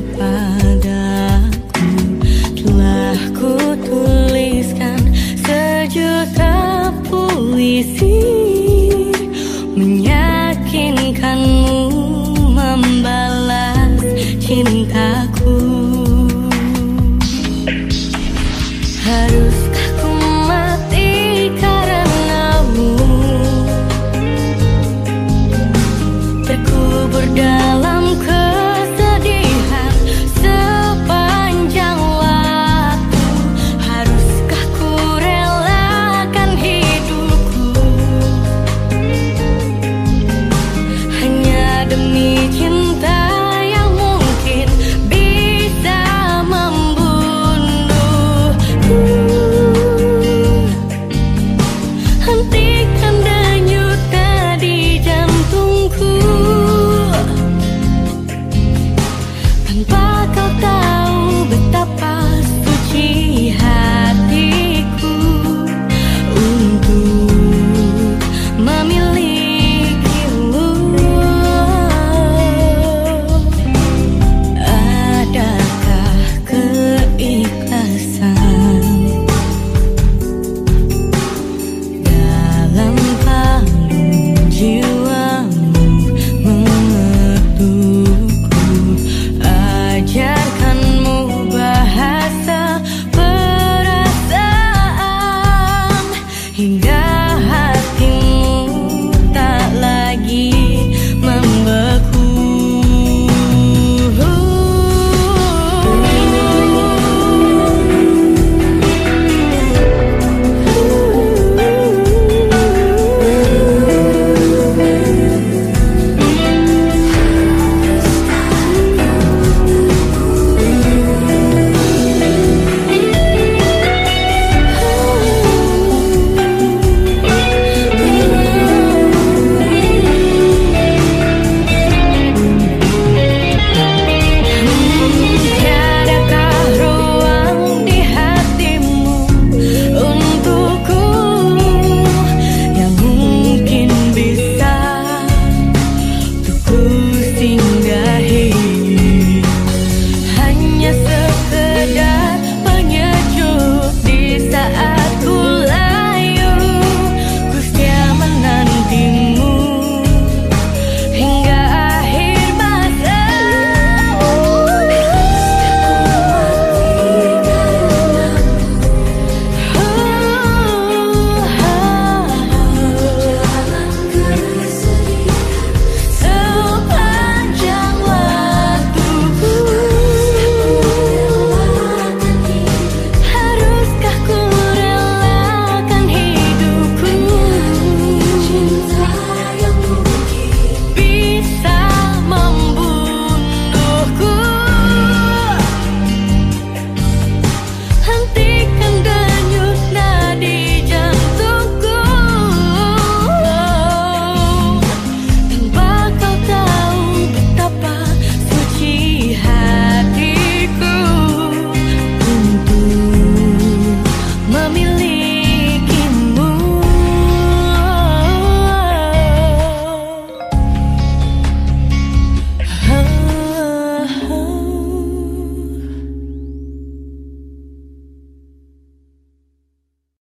kepadaku. Telah ku tuliskan sejuta puisi Meyakinkanmu membalas cintaku. Harus Bye. hingga